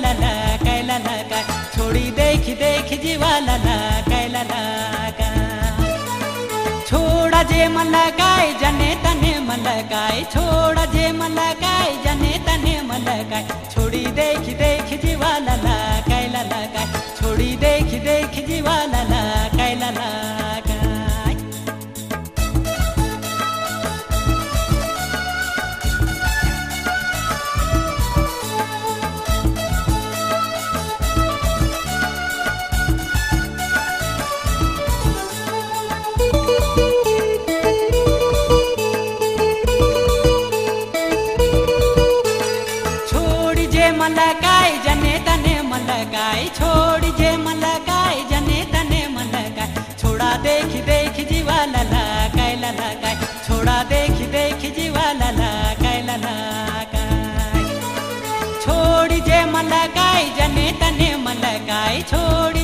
ला लगा छोड़ी देख देख जीवा लला कैला लगा छोड़ा जे लगाए जने तने छोड़ा जे जने तने छोड़ी देख लगाए जने तने लगाए छोड़ी जे लगाए जने तने लगाए छोड़ा देख देख जीवा लला कैला काय छोड़ा देख देख जीवा लला कैला काय छोड़ जे लगाए जने तने लगाए छोड़ी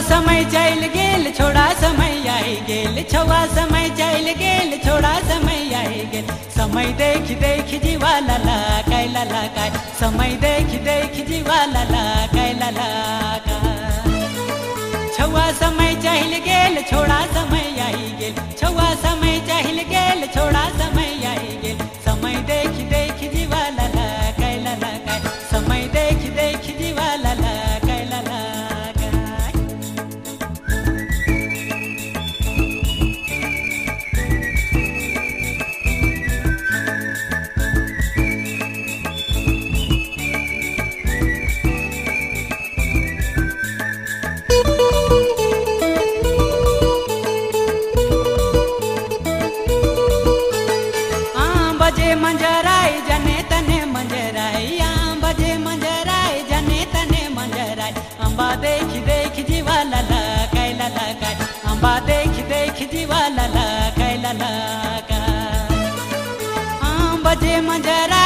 समय चल गेल, छोड़ा समय आई गेल। छौआ समय चल गेल, छोड़ा समय आई गेल। समय देख देख जीवा लला कैला लगा समय देख देख जीवा लला कैला लगा छौआ समय चल गेल, छोड़ा समय आई गेल। छौआ समय चल गेल, छोड़ा बजे मजरा